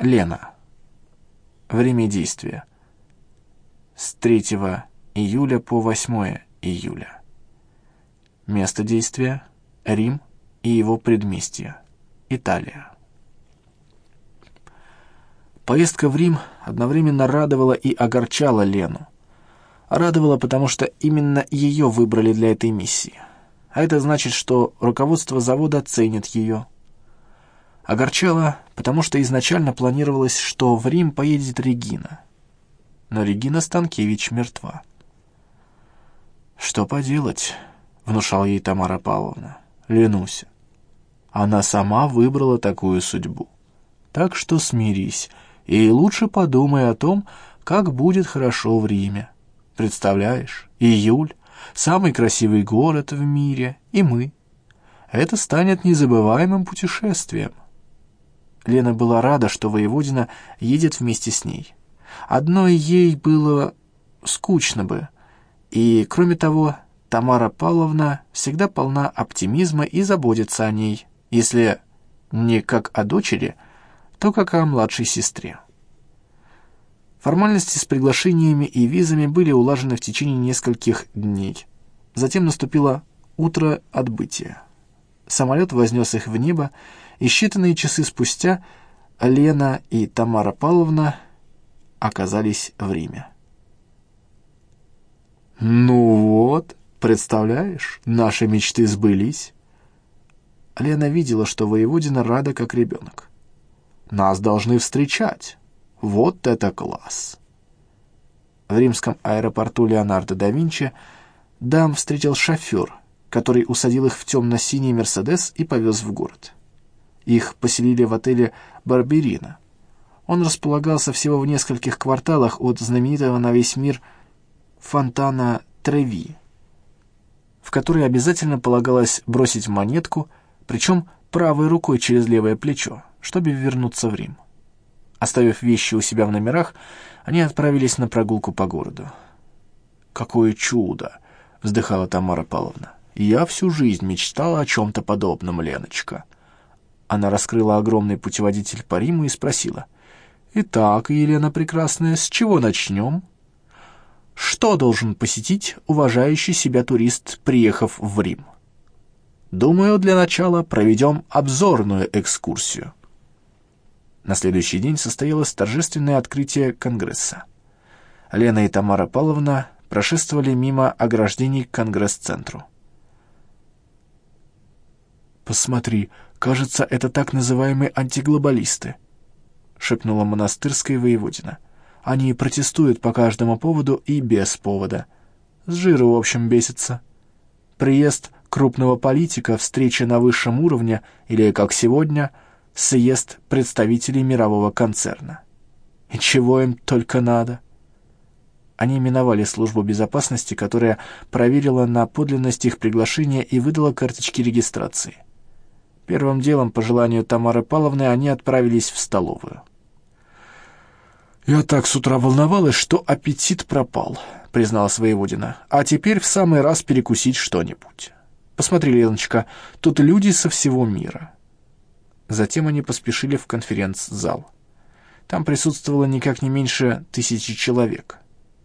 Лена. Время действия. С 3 июля по 8 июля. Место действия – Рим и его предместья. Италия. Поездка в Рим одновременно радовала и огорчала Лену. Радовала, потому что именно ее выбрали для этой миссии. А это значит, что руководство завода ценит ее. Огорчала, потому что изначально планировалось, что в Рим поедет Регина. Но Регина Станкевич мертва. «Что поделать?» — внушал ей Тамара Павловна. «Ленуся. Она сама выбрала такую судьбу. Так что смирись и лучше подумай о том, как будет хорошо в Риме. Представляешь, июль — самый красивый город в мире, и мы. Это станет незабываемым путешествием. Лена была рада, что Воеводина едет вместе с ней. Одной ей было скучно бы, и, кроме того, Тамара Павловна всегда полна оптимизма и заботится о ней, если не как о дочери, то как о младшей сестре. Формальности с приглашениями и визами были улажены в течение нескольких дней. Затем наступило утро отбытия. Самолет вознес их в небо, и считанные часы спустя Лена и Тамара Павловна оказались в Риме. «Ну вот», Представляешь, наши мечты сбылись. Лена видела, что воеводина рада, как ребенок. Нас должны встречать. Вот это класс! В римском аэропорту Леонардо да Винчи дам встретил шофер, который усадил их в темно-синий «Мерседес» и повез в город. Их поселили в отеле «Барберина». Он располагался всего в нескольких кварталах от знаменитого на весь мир фонтана Треви в который обязательно полагалось бросить монетку, причем правой рукой через левое плечо, чтобы вернуться в Рим. Оставив вещи у себя в номерах, они отправились на прогулку по городу. «Какое чудо!» — вздыхала Тамара Павловна. «Я всю жизнь мечтала о чем-то подобном, Леночка». Она раскрыла огромный путеводитель по Риму и спросила. «Итак, Елена Прекрасная, с чего начнем?» Что должен посетить уважающий себя турист, приехав в Рим? Думаю, для начала проведем обзорную экскурсию. На следующий день состоялось торжественное открытие Конгресса. Лена и Тамара Павловна прошествовали мимо ограждений к Конгресс-центру. «Посмотри, кажется, это так называемые антиглобалисты», — шепнула монастырская воеводина. — они протестуют по каждому поводу и без повода. С жиру, в общем, бесится. Приезд крупного политика, встреча на высшем уровне или, как сегодня, съезд представителей мирового концерна. И чего им только надо? Они миновали службу безопасности, которая проверила на подлинность их приглашения и выдала карточки регистрации. Первым делом, по желанию Тамары Павловны, они отправились в столовую. «Я так с утра волновалась, что аппетит пропал», — призналась Воеводина. «А теперь в самый раз перекусить что-нибудь. Посмотри, Леночка, тут люди со всего мира». Затем они поспешили в конференц-зал. Там присутствовало никак не меньше тысячи человек.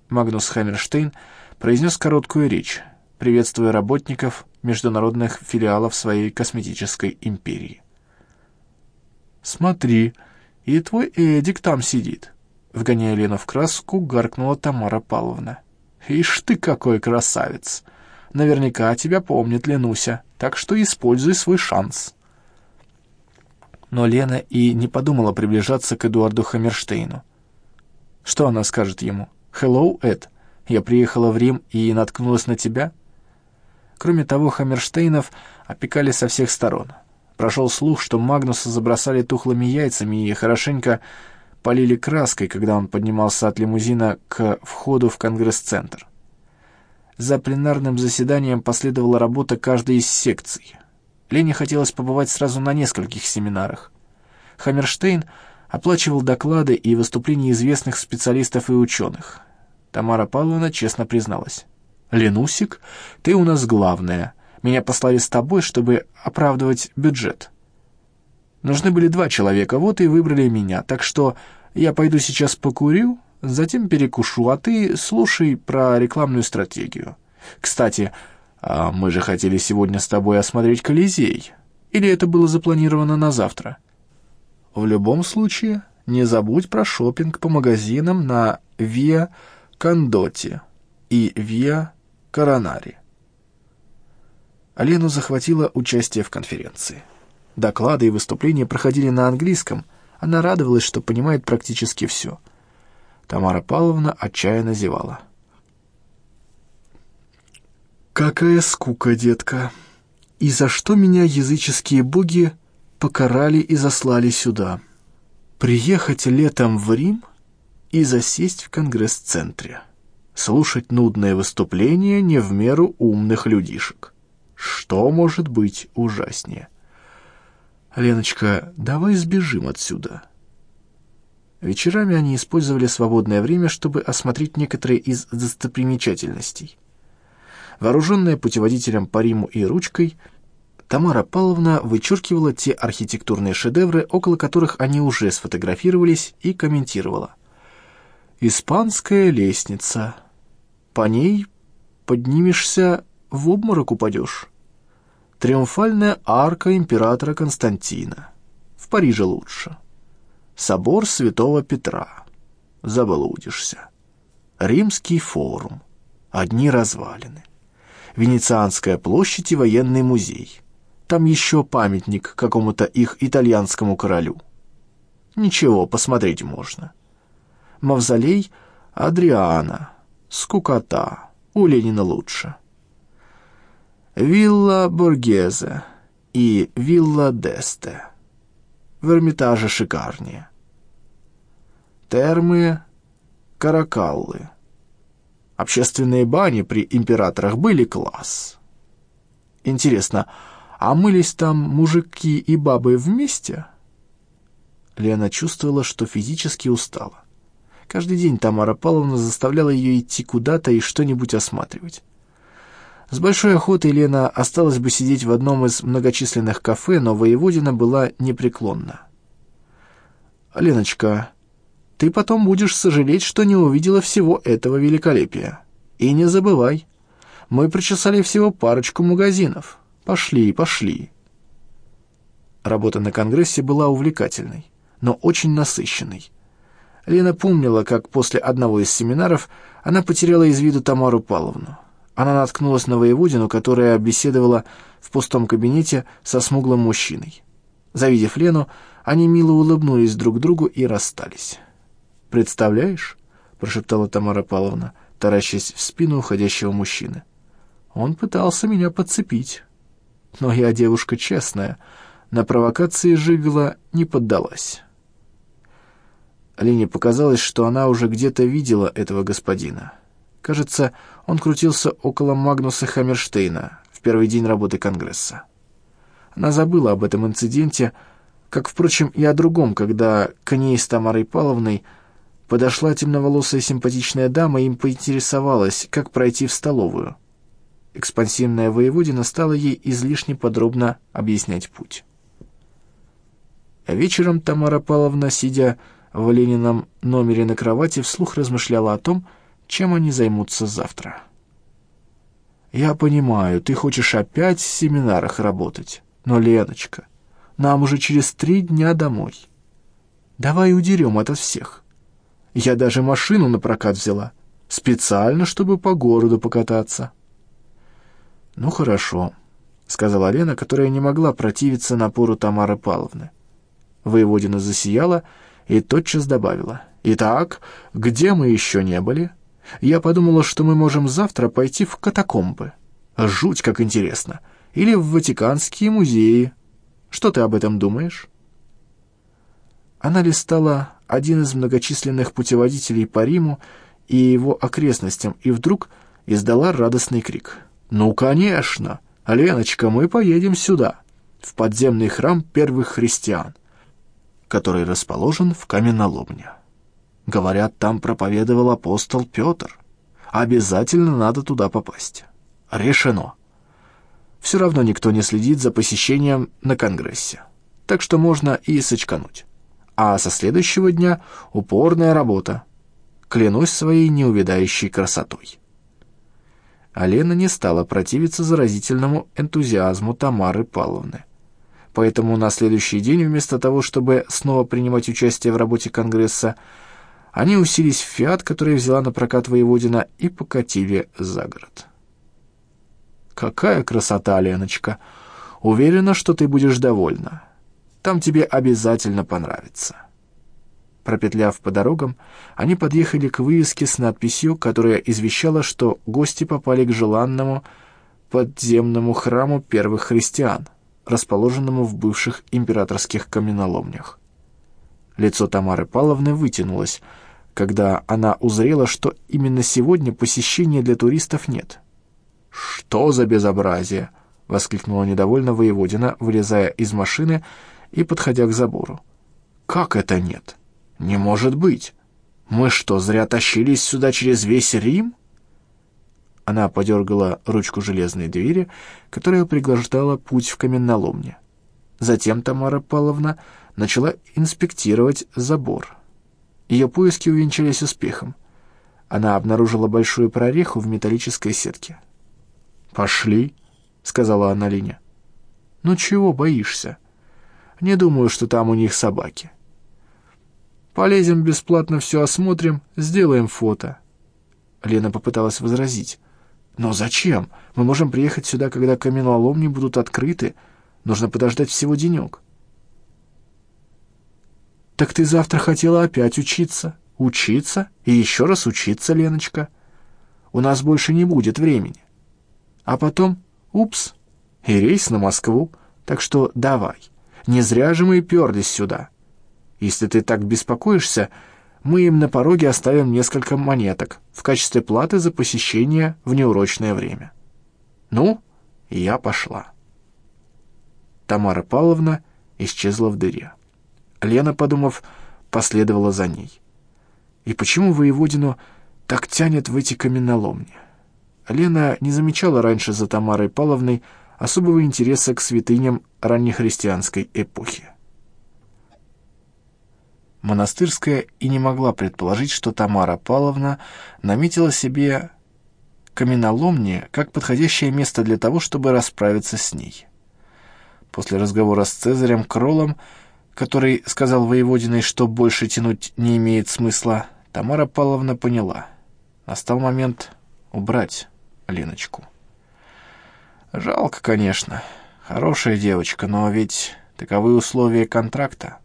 Магнус Хаммерштейн произнес короткую речь, приветствуя работников международных филиалов своей косметической империи. «Смотри, и твой Эдик там сидит. Вгоняя Лену в краску, гаркнула Тамара Павловна. «Ишь ты какой красавец! Наверняка тебя помнит Ленуся, так что используй свой шанс». Но Лена и не подумала приближаться к Эдуарду Хаммерштейну. Что она скажет ему? «Hello, Эд, я приехала в Рим и наткнулась на тебя?» Кроме того, Хаммерштейнов опекали со всех сторон. Прошел слух, что Магнуса забросали тухлыми яйцами и хорошенько полили краской, когда он поднимался от лимузина к входу в Конгресс-центр. За пленарным заседанием последовала работа каждой из секций. Лене хотелось побывать сразу на нескольких семинарах. Хаммерштейн оплачивал доклады и выступления известных специалистов и ученых. Тамара Павловна честно призналась. «Ленусик, ты у нас главная. Меня послали с тобой, чтобы оправдывать бюджет». Нужны были два человека, вот и выбрали меня, так что я пойду сейчас покурю, затем перекушу, а ты слушай про рекламную стратегию. Кстати, а мы же хотели сегодня с тобой осмотреть Колизей. Или это было запланировано на завтра? В любом случае, не забудь про шопинг по магазинам на Виа Кондоти и Виа Коронари. Алену захватило участие в конференции. Доклады и выступления проходили на английском. Она радовалась, что понимает практически все. Тамара Павловна отчаянно зевала. «Какая скука, детка! И за что меня языческие боги покарали и заслали сюда? Приехать летом в Рим и засесть в конгресс-центре, слушать нудное выступление не в меру умных людишек. Что может быть ужаснее?» «Леночка, давай сбежим отсюда». Вечерами они использовали свободное время, чтобы осмотреть некоторые из достопримечательностей. Вооруженная путеводителем по Риму и ручкой, Тамара Павловна вычеркивала те архитектурные шедевры, около которых они уже сфотографировались, и комментировала. «Испанская лестница. По ней поднимешься, в обморок упадешь». Триумфальная арка императора Константина. В Париже лучше. Собор Святого Петра. Заблудишься. Римский форум. Одни развалины. Венецианская площадь и военный музей. Там еще памятник какому-то их итальянскому королю. Ничего, посмотреть можно. Мавзолей Адриана. Скукота. У Ленина лучше. Вилла Боргезе и Вилла Десте. В Эрмитаже шикарнее. Термы Каракаллы. Общественные бани при императорах были класс. Интересно, а мылись там мужики и бабы вместе? Лена чувствовала, что физически устала. Каждый день Тамара Павловна заставляла ее идти куда-то и что-нибудь осматривать. С большой охотой Лена осталась бы сидеть в одном из многочисленных кафе, но Воеводина была непреклонна. «Леночка, ты потом будешь сожалеть, что не увидела всего этого великолепия. И не забывай, мы причесали всего парочку магазинов. Пошли, пошли». Работа на Конгрессе была увлекательной, но очень насыщенной. Лена помнила, как после одного из семинаров она потеряла из виду Тамару Павловну. Она наткнулась на воеводину, которая беседовала в пустом кабинете со смуглым мужчиной. Завидев Лену, они мило улыбнулись друг другу и расстались. «Представляешь?» — прошептала Тамара Павловна, таращась в спину уходящего мужчины. «Он пытался меня подцепить. Но я девушка честная, на провокации Жигла не поддалась». Лене показалось, что она уже где-то видела этого господина. Кажется, он крутился около Магнуса Хаммерштейна в первый день работы Конгресса. Она забыла об этом инциденте, как, впрочем, и о другом, когда к ней с Тамарой Павловной подошла темноволосая симпатичная дама и им поинтересовалась, как пройти в столовую. Экспансивная воеводина стала ей излишне подробно объяснять путь. Вечером Тамара Павловна, сидя в Ленином номере на кровати, вслух размышляла о том, чем они займутся завтра. «Я понимаю, ты хочешь опять в семинарах работать, но, Леночка, нам уже через три дня домой. Давай удерем от всех. Я даже машину на прокат взяла, специально, чтобы по городу покататься». «Ну, хорошо», — сказала Лена, которая не могла противиться напору Тамары Павловны. Воеводина засияла и тотчас добавила. «Итак, где мы еще не были?» Я подумала, что мы можем завтра пойти в катакомбы. Жуть, как интересно. Или в Ватиканские музеи. Что ты об этом думаешь?» Она листала один из многочисленных путеводителей по Риму и его окрестностям, и вдруг издала радостный крик. «Ну, конечно! Леночка, мы поедем сюда, в подземный храм первых христиан, который расположен в каменоломне». Говорят, там проповедовал апостол Петр. Обязательно надо туда попасть. Решено. Все равно никто не следит за посещением на Конгрессе. так что можно и сочкануть. А со следующего дня упорная работа. Клянусь своей неувядающей красотой. А Лена не стала противиться заразительному энтузиазму Тамары Павловны. Поэтому на следующий день, вместо того, чтобы снова принимать участие в работе Конгресса, они уселись в «Фиат», который взяла на прокат Воеводина, и покатили за город. «Какая красота, Леночка! Уверена, что ты будешь довольна. Там тебе обязательно понравится». Пропетляв по дорогам, они подъехали к вывеске с надписью, которая извещала, что гости попали к желанному подземному храму первых христиан, расположенному в бывших императорских каменоломнях. Лицо Тамары Павловны вытянулось, когда она узрела, что именно сегодня посещения для туристов нет. «Что за безобразие!» — воскликнула недовольно воеводина, вылезая из машины и подходя к забору. «Как это нет?» «Не может быть! Мы что, зря тащились сюда через весь Рим?» Она подергала ручку железной двери, которая преграждала путь в каменноломне. Затем Тамара Павловна начала инспектировать забор. Ее поиски увенчались успехом. Она обнаружила большую прореху в металлической сетке. «Пошли», — сказала она Лине. «Ну чего боишься? Не думаю, что там у них собаки». Полезем бесплатно, все осмотрим, сделаем фото». Лена попыталась возразить. «Но зачем? Мы можем приехать сюда, когда каменоломни будут открыты. Нужно подождать всего денек». «Так ты завтра хотела опять учиться?» «Учиться? И еще раз учиться, Леночка. У нас больше не будет времени. А потом, упс, и рейс на Москву. Так что давай. Не зря же мы перлись сюда». Если ты так беспокоишься, мы им на пороге оставим несколько монеток в качестве платы за посещение в неурочное время. Ну, я пошла. Тамара Павловна исчезла в дыре. Лена, подумав, последовала за ней. И почему воеводину так тянет в эти каменоломни? Лена не замечала раньше за Тамарой Павловной особого интереса к святыням раннехристианской эпохи. Монастырская и не могла предположить, что Тамара Павловна наметила себе каменоломни как подходящее место для того, чтобы расправиться с ней. После разговора с Цезарем Кролом, который сказал воеводиной, что больше тянуть не имеет смысла, Тамара Павловна поняла. Настал момент убрать Леночку. Жалко, конечно. Хорошая девочка, но ведь таковы условия контракта.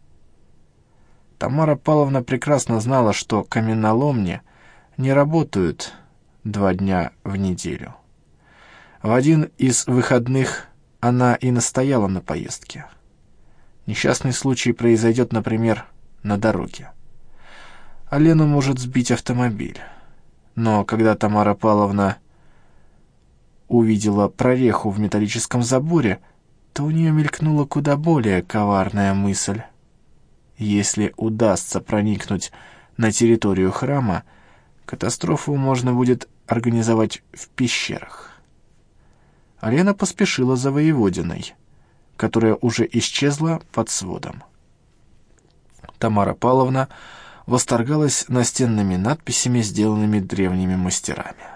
Тамара Павловна прекрасно знала, что каменоломни не работают два дня в неделю. В один из выходных она и настояла на поездке. Несчастный случай произойдет, например, на дороге. А Лену может сбить автомобиль. Но когда Тамара Павловна увидела прореху в металлическом заборе, то у нее мелькнула куда более коварная мысль. Если удастся проникнуть на территорию храма, катастрофу можно будет организовать в пещерах. Алена поспешила за воеводиной, которая уже исчезла под сводом. Тамара Павловна восторгалась настенными надписями, сделанными древними мастерами.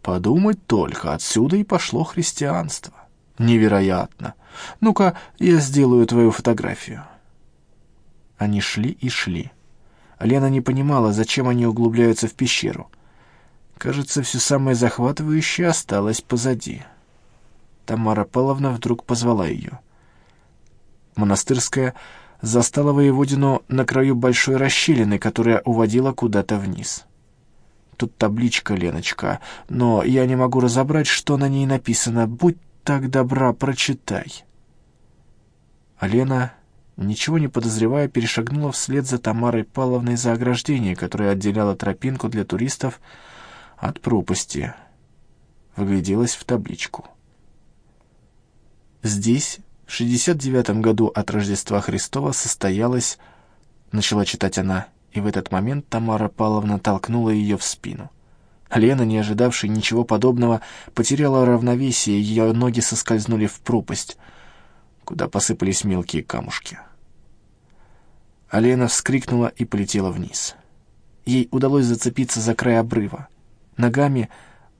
Подумать только, отсюда и пошло христианство. Невероятно. Ну-ка, я сделаю твою фотографию. Они шли и шли. Лена не понимала, зачем они углубляются в пещеру. Кажется, все самое захватывающее осталось позади. Тамара Павловна вдруг позвала ее. Монастырская застала воеводину на краю большой расщелины, которая уводила куда-то вниз. Тут табличка, Леночка, но я не могу разобрать, что на ней написано. Будь так добра, прочитай. А Лена ничего не подозревая, перешагнула вслед за Тамарой Павловной за ограждение, которое отделяло тропинку для туристов от пропасти. Выгляделась в табличку. Здесь, в 69 году от Рождества Христова, состоялась, начала читать она, и в этот момент Тамара Павловна толкнула ее в спину. Лена, не ожидавшая ничего подобного, потеряла равновесие, ее ноги соскользнули в пропасть — куда посыпались мелкие камушки. Алена вскрикнула и полетела вниз. Ей удалось зацепиться за край обрыва. Ногами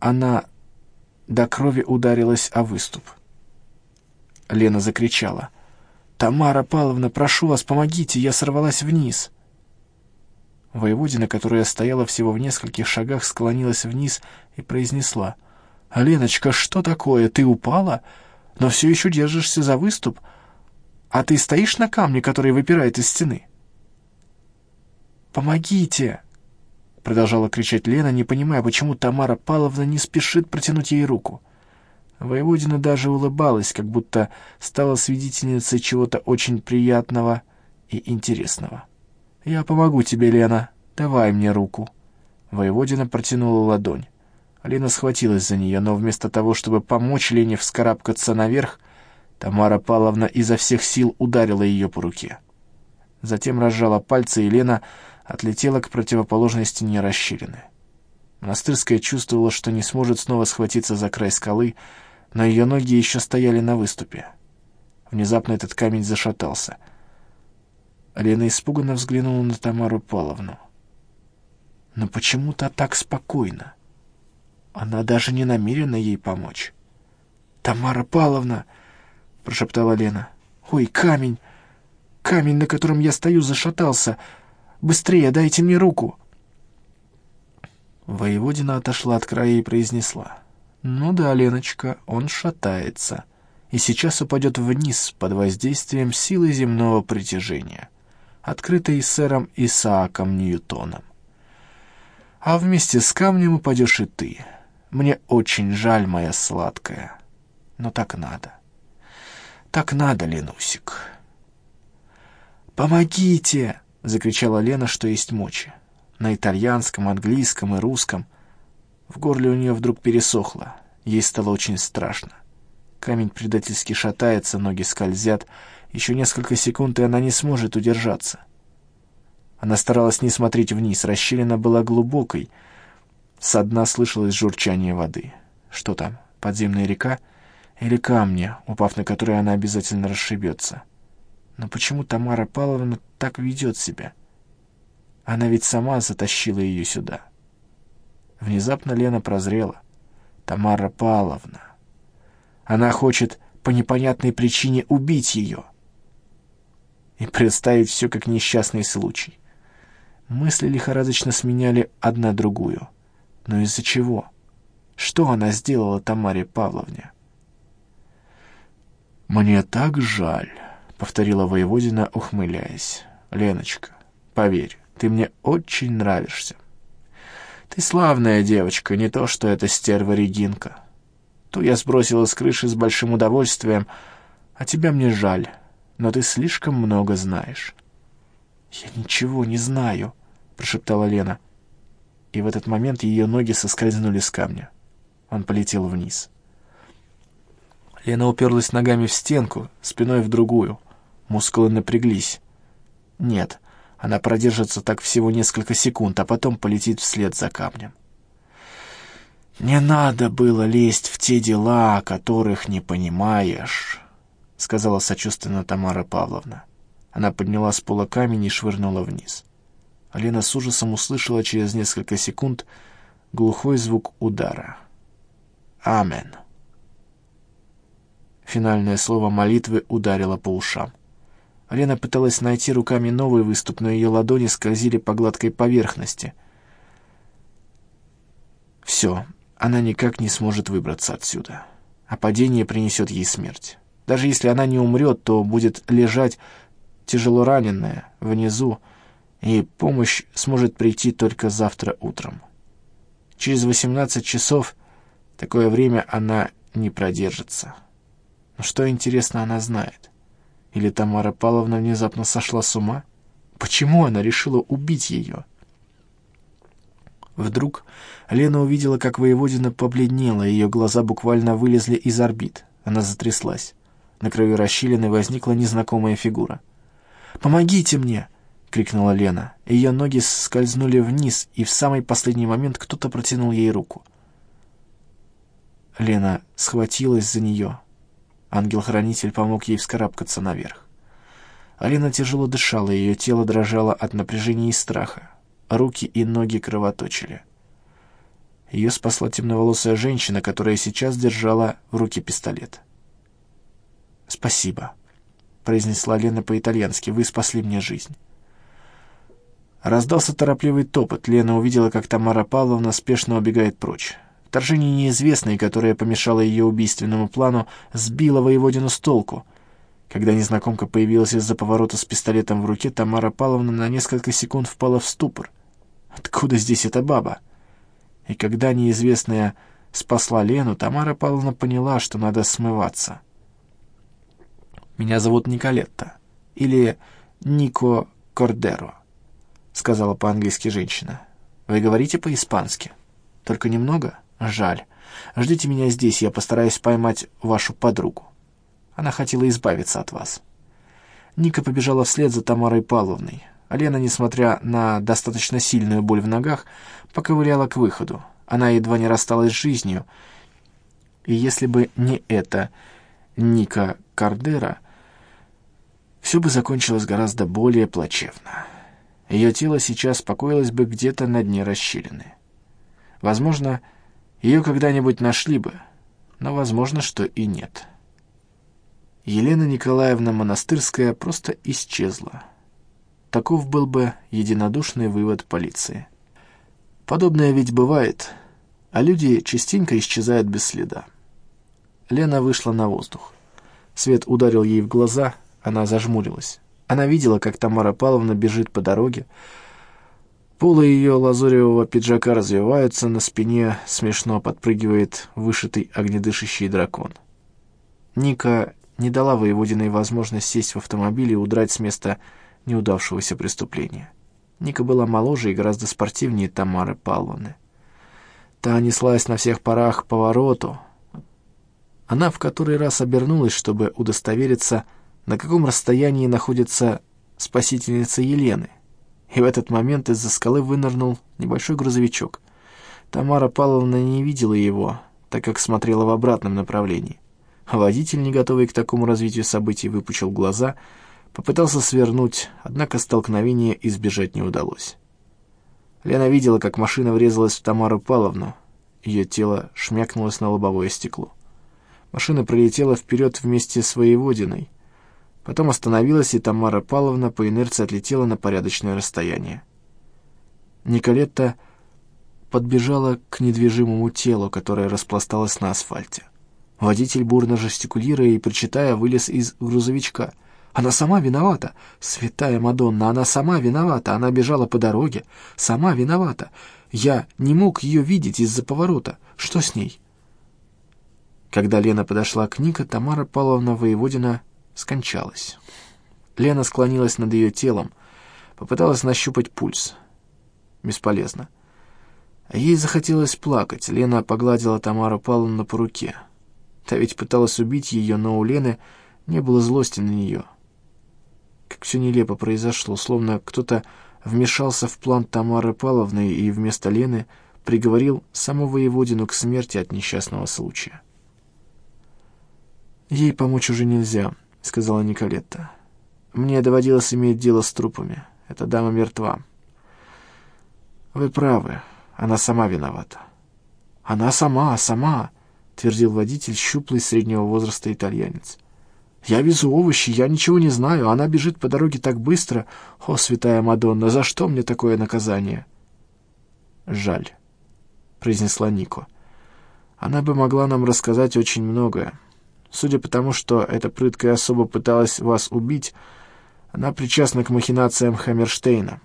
она до крови ударилась о выступ. Лена закричала. «Тамара Павловна, прошу вас, помогите, я сорвалась вниз!» Воеводина, которая стояла всего в нескольких шагах, склонилась вниз и произнесла. «Леночка, что такое? Ты упала? Но все еще держишься за выступ? А ты стоишь на камне, который выпирает из стены?» «Помогите!» — продолжала кричать Лена, не понимая, почему Тамара Павловна не спешит протянуть ей руку. Воеводина даже улыбалась, как будто стала свидетельницей чего-то очень приятного и интересного. «Я помогу тебе, Лена. Давай мне руку». Воеводина протянула ладонь. Лена схватилась за нее, но вместо того, чтобы помочь Лене вскарабкаться наверх, Тамара Павловна изо всех сил ударила ее по руке. Затем разжала пальцы, и Лена отлетела к противоположной стене расщелины. Монастырская чувствовала, что не сможет снова схватиться за край скалы, но ее ноги еще стояли на выступе. Внезапно этот камень зашатался. Лена испуганно взглянула на Тамару Павловну. Но почему-то так спокойно. Она даже не намерена ей помочь. «Тамара Павловна!» — прошептала Лена. «Ой, камень! Камень, на котором я стою, зашатался!» Быстрее, дайте мне руку!» Воеводина отошла от края и произнесла. «Ну да, Леночка, он шатается, и сейчас упадет вниз под воздействием силы земного притяжения, открытой сэром Исааком Ньютоном. А вместе с камнем упадешь и ты. Мне очень жаль, моя сладкая, но так надо. Так надо, Ленусик». «Помогите!» — закричала Лена, что есть мочи. На итальянском, английском и русском. В горле у нее вдруг пересохло. Ей стало очень страшно. Камень предательски шатается, ноги скользят. Еще несколько секунд, и она не сможет удержаться. Она старалась не смотреть вниз. Расщелина была глубокой. Со дна слышалось журчание воды. Что там, подземная река? Или камни, упав на которые она обязательно расшибется? Но почему Тамара Павловна так ведет себя? Она ведь сама затащила ее сюда. Внезапно Лена прозрела. Тамара Павловна. Она хочет по непонятной причине убить ее. И представить все как несчастный случай. Мысли лихорадочно сменяли одна другую. Но из-за чего? Что она сделала Тамаре Павловне? «Мне так жаль», повторила воеводина, ухмыляясь. «Леночка, поверь, ты мне очень нравишься. Ты славная девочка, не то что эта стерва Регинка. Ту я сбросила с крыши с большим удовольствием, а тебя мне жаль, но ты слишком много знаешь». «Я ничего не знаю», — прошептала Лена. И в этот момент ее ноги соскользнули с камня. Он полетел вниз. Лена уперлась ногами в стенку, спиной в другую — Мускулы напряглись. Нет, она продержится так всего несколько секунд, а потом полетит вслед за камнем. «Не надо было лезть в те дела, которых не понимаешь», — сказала сочувственно Тамара Павловна. Она подняла с пола камень и швырнула вниз. Алена с ужасом услышала через несколько секунд глухой звук удара. «Амен». Финальное слово молитвы ударило по ушам. Лена пыталась найти руками новый выступ, но ее ладони скользили по гладкой поверхности. Все, она никак не сможет выбраться отсюда. А падение принесет ей смерть. Даже если она не умрет, то будет лежать тяжело раненая внизу, и помощь сможет прийти только завтра утром. Через 18 часов такое время она не продержится. Но что, интересно, она знает? Или Тамара Павловна внезапно сошла с ума? Почему она решила убить ее? Вдруг Лена увидела, как воеводина побледнела, ее глаза буквально вылезли из орбит. Она затряслась. На краю расщелины возникла незнакомая фигура. «Помогите мне!» — крикнула Лена. Ее ноги скользнули вниз, и в самый последний момент кто-то протянул ей руку. Лена схватилась за нее. Ангел-хранитель помог ей вскарабкаться наверх. Алина тяжело дышала, ее тело дрожало от напряжения и страха. Руки и ноги кровоточили. Ее спасла темноволосая женщина, которая сейчас держала в руке пистолет. «Спасибо», — произнесла Лена по-итальянски, — «вы спасли мне жизнь». Раздался торопливый топот. Лена увидела, как Тамара Павловна спешно убегает прочь. Вторжение неизвестной, которое помешало ее убийственному плану, сбило воеводину с толку. Когда незнакомка появилась из-за поворота с пистолетом в руке, Тамара Павловна на несколько секунд впала в ступор. Откуда здесь эта баба? И когда неизвестная спасла Лену, Тамара Павловна поняла, что надо смываться. «Меня зовут Николетта. Или Нико Кордеро», — сказала по-английски женщина. «Вы говорите по-испански? Только немного? Жаль. Ждите меня здесь, я постараюсь поймать вашу подругу. Она хотела избавиться от вас». Ника побежала вслед за Тамарой Павловной. А Лена, несмотря на достаточно сильную боль в ногах, поковыляла к выходу. Она едва не рассталась с жизнью. И если бы не это Ника Кардера, все бы закончилось гораздо более плачевно. Ее тело сейчас покоилось бы где-то на дне расщелины. Возможно, ее когда-нибудь нашли бы, но возможно, что и нет. Елена Николаевна Монастырская просто исчезла. Таков был бы единодушный вывод полиции. Подобное ведь бывает, а люди частенько исчезают без следа. Лена вышла на воздух. Свет ударил ей в глаза, она зажмурилась. Она видела, как Тамара Павловна бежит по дороге. Полы ее лазуревого пиджака развиваются, на спине смешно подпрыгивает вышитый огнедышащий дракон. Ника не дала воеводиной возможность сесть в автомобиль и удрать с места неудавшегося преступления. Ника была моложе и гораздо спортивнее Тамары Павловны. Та неслась на всех парах к повороту. Она в который раз обернулась, чтобы удостовериться, на каком расстоянии находится спасительница Елены. И в этот момент из-за скалы вынырнул небольшой грузовичок. Тамара Павловна не видела его, так как смотрела в обратном направлении. Водитель, не готовый к такому развитию событий, выпучил глаза — Попытался свернуть, однако столкновения избежать не удалось. Лена видела, как машина врезалась в Тамару Павловну. Ее тело шмякнулось на лобовое стекло. Машина пролетела вперед вместе с воеводиной. Потом остановилась, и Тамара Павловна по инерции отлетела на порядочное расстояние. Николетта подбежала к недвижимому телу, которое распласталось на асфальте. Водитель, бурно жестикулируя и причитая, вылез из грузовичка — она сама виновата. Святая Мадонна, она сама виновата. Она бежала по дороге. Сама виновата. Я не мог ее видеть из-за поворота. Что с ней? Когда Лена подошла к Ника, Тамара Павловна Воеводина скончалась. Лена склонилась над ее телом, попыталась нащупать пульс. Бесполезно. Ей захотелось плакать. Лена погладила Тамару Павловну по руке. Та ведь пыталась убить ее, но у Лены не было злости на нее. Как все нелепо произошло, словно кто-то вмешался в план Тамары Павловны и вместо Лены приговорил саму воеводину к смерти от несчастного случая. «Ей помочь уже нельзя», — сказала Николетта. «Мне доводилось иметь дело с трупами. Эта дама мертва». «Вы правы, она сама виновата». «Она сама, сама», — твердил водитель, щуплый среднего возраста итальянец. Я везу овощи, я ничего не знаю, она бежит по дороге так быстро. О, святая Мадонна, за что мне такое наказание?» «Жаль», — произнесла Нико. «Она бы могла нам рассказать очень многое. Судя по тому, что эта прыткая особа пыталась вас убить, она причастна к махинациям Хаммерштейна.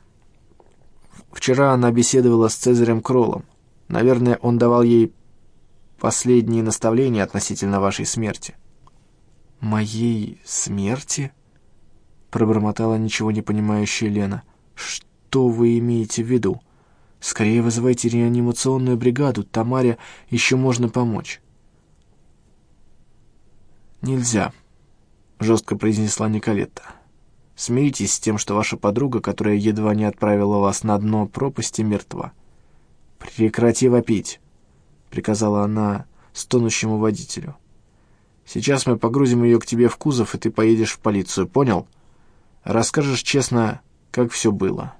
Вчера она беседовала с Цезарем Кроллом. Наверное, он давал ей последние наставления относительно вашей смерти». «Моей смерти?» — пробормотала ничего не понимающая Лена. «Что вы имеете в виду? Скорее вызывайте реанимационную бригаду, Тамаре еще можно помочь». «Нельзя», — жестко произнесла Николетта. «Смиритесь с тем, что ваша подруга, которая едва не отправила вас на дно пропасти, мертва». «Прекрати вопить», — приказала она стонущему водителю. Сейчас мы погрузим ее к тебе в кузов, и ты поедешь в полицию, понял? Расскажешь честно, как все было.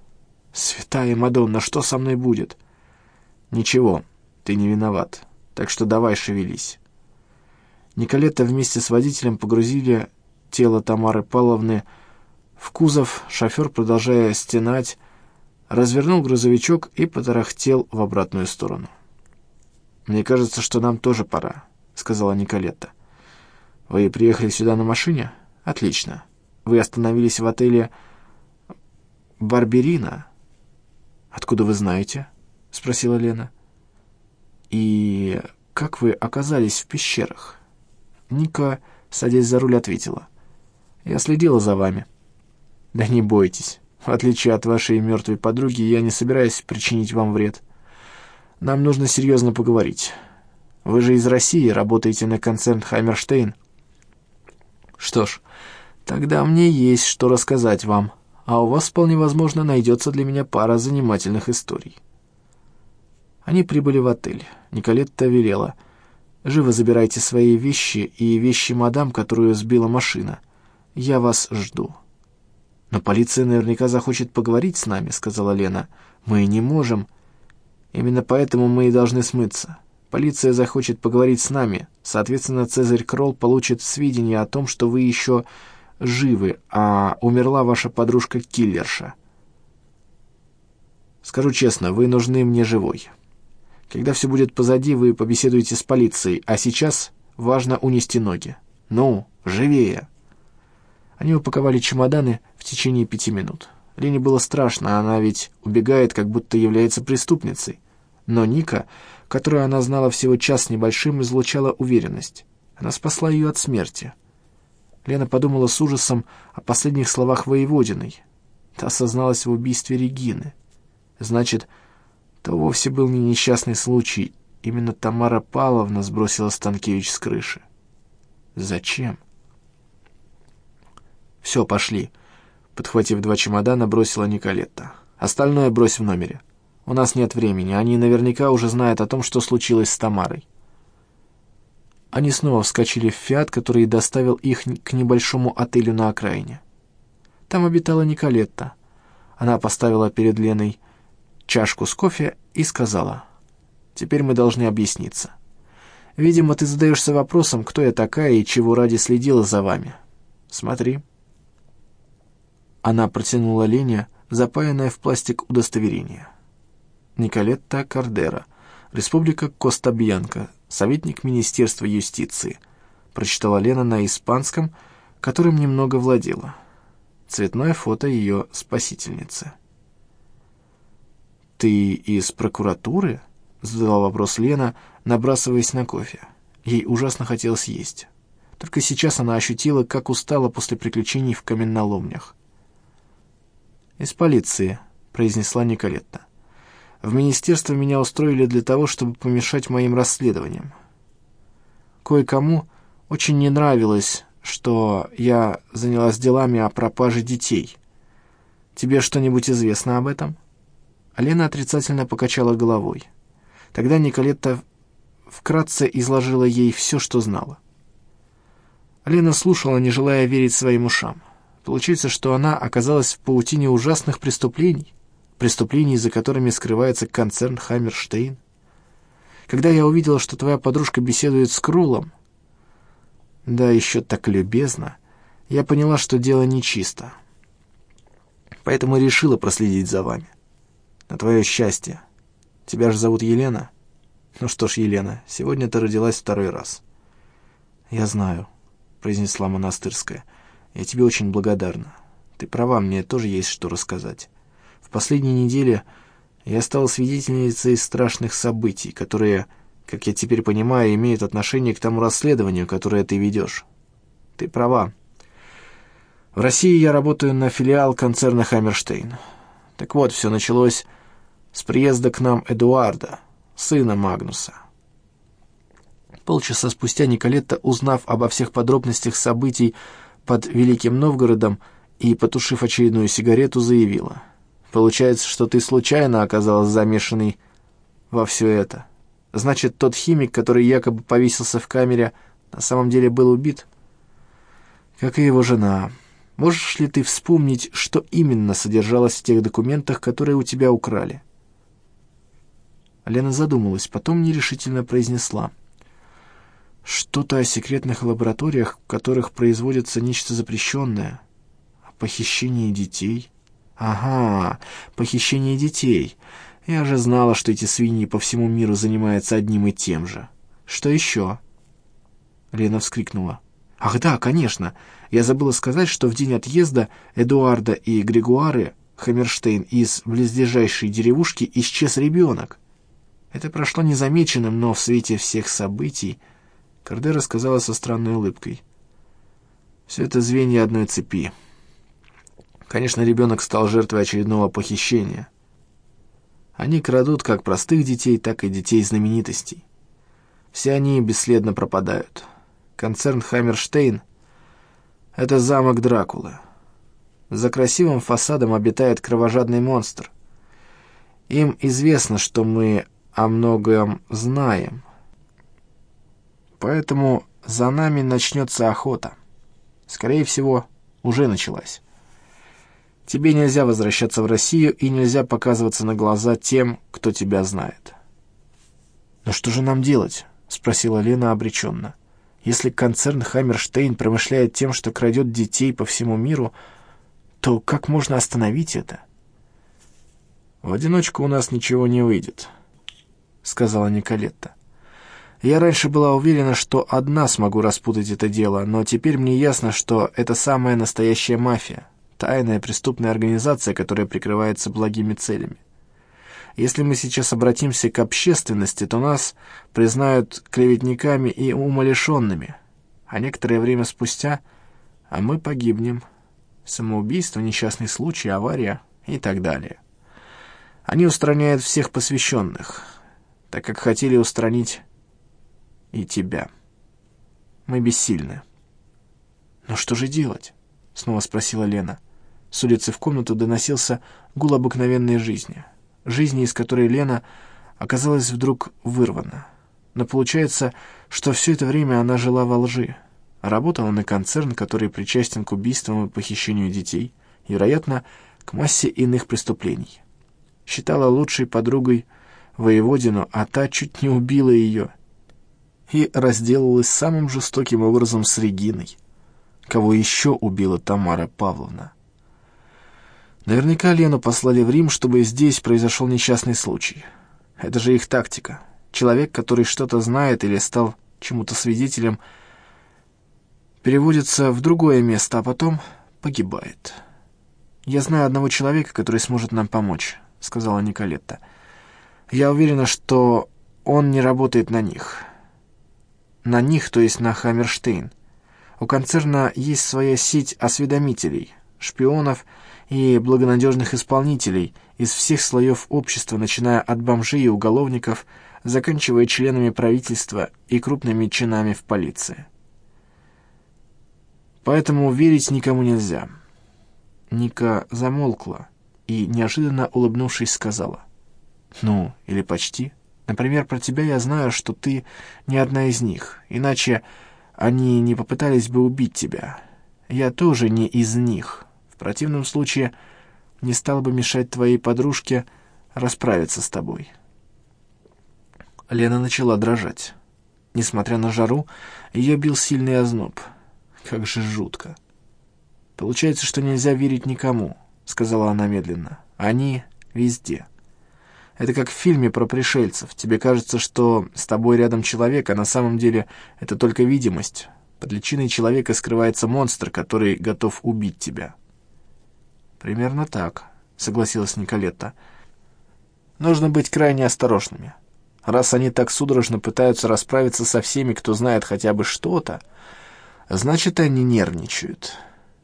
Святая Мадонна, что со мной будет? Ничего, ты не виноват, так что давай шевелись. Николетта вместе с водителем погрузили тело Тамары Павловны в кузов, шофер, продолжая стенать, развернул грузовичок и потарахтел в обратную сторону. «Мне кажется, что нам тоже пора», — сказала Николетта. «Вы приехали сюда на машине? Отлично. Вы остановились в отеле «Барберина». «Откуда вы знаете?» — спросила Лена. «И как вы оказались в пещерах?» Ника, садясь за руль, ответила. «Я следила за вами». «Да не бойтесь. В отличие от вашей мертвой подруги, я не собираюсь причинить вам вред. Нам нужно серьезно поговорить. Вы же из России, работаете на концерн «Хаммерштейн». Что ж, тогда мне есть что рассказать вам, а у вас вполне возможно найдется для меня пара занимательных историй. Они прибыли в отель. Николетта велела. «Живо забирайте свои вещи и вещи мадам, которую сбила машина. Я вас жду». «Но полиция наверняка захочет поговорить с нами», — сказала Лена. «Мы не можем. Именно поэтому мы и должны смыться. Полиция захочет поговорить с нами. Соответственно, Цезарь Кролл получит сведения о том, что вы еще живы, а умерла ваша подружка-киллерша. Скажу честно, вы нужны мне живой. Когда все будет позади, вы побеседуете с полицией, а сейчас важно унести ноги. Ну, живее!» Они упаковали чемоданы в течение пяти минут. Лене было страшно, она ведь убегает, как будто является преступницей. Но Ника, которую она знала всего час небольшим, излучала уверенность. Она спасла ее от смерти. Лена подумала с ужасом о последних словах воеводиной. Та созналась в убийстве Регины. Значит, то вовсе был не несчастный случай. Именно Тамара Павловна сбросила Станкевич с крыши. Зачем? «Все, пошли», — подхватив два чемодана, бросила Николетта. «Остальное брось в номере. У нас нет времени, они наверняка уже знают о том, что случилось с Тамарой». Они снова вскочили в «Фиат», который доставил их к небольшому отелю на окраине. Там обитала Николетта. Она поставила перед Леной чашку с кофе и сказала, «Теперь мы должны объясниться. Видимо, ты задаешься вопросом, кто я такая и чего ради следила за вами. Смотри». Она протянула Лене запаянное в пластик удостоверение. Николетта Кардера, Республика Коста-Бьянка, советник Министерства юстиции. Прочитала Лена на испанском, которым немного владела. Цветное фото ее спасительницы. «Ты из прокуратуры?» — задала вопрос Лена, набрасываясь на кофе. Ей ужасно хотелось есть. Только сейчас она ощутила, как устала после приключений в каменноломнях. «Из полиции», — произнесла Николетта. «В министерство меня устроили для того, чтобы помешать моим расследованиям. Кое-кому очень не нравилось, что я занялась делами о пропаже детей. Тебе что-нибудь известно об этом?» Лена отрицательно покачала головой. Тогда Николетта вкратце изложила ей все, что знала. Лена слушала, не желая верить своим ушам. Получается, что она оказалась в паутине ужасных преступлений, преступлений, за которыми скрывается концерн «Хаммерштейн». Когда я увидела, что твоя подружка беседует с Крулом, да еще так любезно, я поняла, что дело нечисто. Поэтому решила проследить за вами. На твое счастье. Тебя же зовут Елена? Ну что ж, Елена, сегодня ты родилась второй раз. Я знаю, произнесла монастырская. Я тебе очень благодарна. Ты права, мне тоже есть что рассказать. В последние недели я стала свидетельницей страшных событий, которые, как я теперь понимаю, имеют отношение к тому расследованию, которое ты ведешь. Ты права. В России я работаю на филиал концерна «Хаммерштейн». Так вот, все началось с приезда к нам Эдуарда, сына Магнуса. Полчаса спустя Николетта, узнав обо всех подробностях событий, под Великим Новгородом и, потушив очередную сигарету, заявила. «Получается, что ты случайно оказалась замешанной во все это. Значит, тот химик, который якобы повесился в камере, на самом деле был убит, как и его жена. Можешь ли ты вспомнить, что именно содержалось в тех документах, которые у тебя украли?» Лена задумалась, потом нерешительно произнесла. «Что-то о секретных лабораториях, в которых производится нечто запрещенное. О похищении детей». «Ага, похищение детей. Я же знала, что эти свиньи по всему миру занимаются одним и тем же. Что еще?» Лена вскрикнула. «Ах да, конечно. Я забыла сказать, что в день отъезда Эдуарда и Григуары Хаммерштейн из близлежащей деревушки исчез ребенок. Это прошло незамеченным, но в свете всех событий Карде рассказала со странной улыбкой. Все это звенья одной цепи. Конечно, ребенок стал жертвой очередного похищения. Они крадут как простых детей, так и детей знаменитостей. Все они бесследно пропадают. Концерн «Хаммерштейн» — это замок Дракулы. За красивым фасадом обитает кровожадный монстр. Им известно, что мы о многом знаем. Поэтому за нами начнется охота. Скорее всего, уже началась. Тебе нельзя возвращаться в Россию и нельзя показываться на глаза тем, кто тебя знает. «Но что же нам делать?» — спросила Лена обреченно. Если концерн Хаммерштейн промышляет тем, что крадет детей по всему миру, то как можно остановить это? «В одиночку у нас ничего не выйдет», — сказала Николетта. «Я раньше была уверена, что одна смогу распутать это дело, но теперь мне ясно, что это самая настоящая мафия, тайная преступная организация, которая прикрывается благими целями. Если мы сейчас обратимся к общественности, то нас признают клеветниками и умалишенными, а некоторое время спустя, а мы погибнем. Самоубийство, несчастный случай, авария и так далее. Они устраняют всех посвященных, так как хотели устранить и тебя. Мы бессильны. «Но что же делать?» — снова спросила Лена. С улицы в комнату доносился гул обыкновенной жизни — жизни из которой Лена оказалась вдруг вырвана. Но получается, что все это время она жила во лжи. Работала на концерн, который причастен к убийствам и похищению детей, и, вероятно, к массе иных преступлений. Считала лучшей подругой воеводину, а та чуть не убила ее. И разделалась самым жестоким образом с Региной. Кого еще убила Тамара Павловна? Наверняка Лену послали в Рим, чтобы здесь произошел несчастный случай. Это же их тактика. Человек, который что-то знает или стал чему-то свидетелем, переводится в другое место, а потом погибает. «Я знаю одного человека, который сможет нам помочь», — сказала Николетта. «Я уверена, что он не работает на них». «На них, то есть на Хаммерштейн. У концерна есть своя сеть осведомителей, шпионов и благонадежных исполнителей из всех слоев общества, начиная от бомжей и уголовников, заканчивая членами правительства и крупными чинами в полиции. Поэтому верить никому нельзя. Ника замолкла и, неожиданно улыбнувшись, сказала. «Ну, или почти. Например, про тебя я знаю, что ты не одна из них, иначе они не попытались бы убить тебя. Я тоже не из них». В противном случае не стал бы мешать твоей подружке расправиться с тобой. Лена начала дрожать. Несмотря на жару, ее бил сильный озноб. Как же жутко. «Получается, что нельзя верить никому», — сказала она медленно. «Они везде». Это как в фильме про пришельцев. Тебе кажется, что с тобой рядом человек, а на самом деле это только видимость. Под личиной человека скрывается монстр, который готов убить тебя. «Примерно так», — согласилась Николетта. «Нужно быть крайне осторожными. Раз они так судорожно пытаются расправиться со всеми, кто знает хотя бы что-то, значит, они нервничают.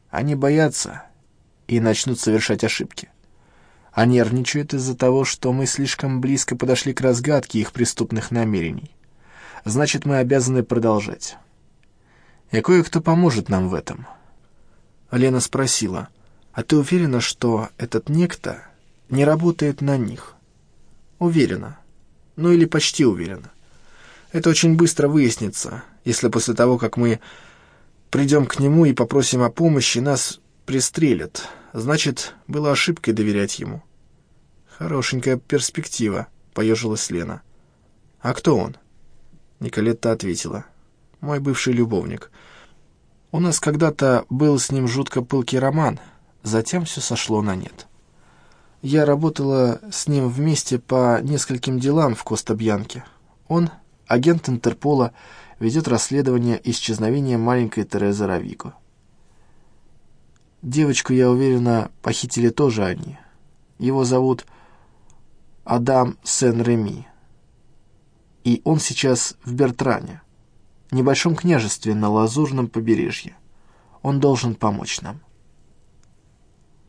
Они боятся и начнут совершать ошибки. А нервничают из-за того, что мы слишком близко подошли к разгадке их преступных намерений. Значит, мы обязаны продолжать. И кое-кто поможет нам в этом». Лена спросила — а ты уверена, что этот некто не работает на них? Уверена. Ну или почти уверена. Это очень быстро выяснится, если после того, как мы придем к нему и попросим о помощи, нас пристрелят. Значит, было ошибкой доверять ему. Хорошенькая перспектива, поежилась Лена. А кто он? Николетта ответила. Мой бывший любовник. У нас когда-то был с ним жутко пылкий роман, затем все сошло на нет. Я работала с ним вместе по нескольким делам в Коста-Бьянке. Он, агент Интерпола, ведет расследование исчезновения маленькой Терезы Равико. Девочку, я уверена, похитили тоже они. Его зовут Адам Сен-Реми. И он сейчас в Бертране, небольшом княжестве на Лазурном побережье. Он должен помочь нам.